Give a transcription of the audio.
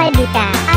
Apakah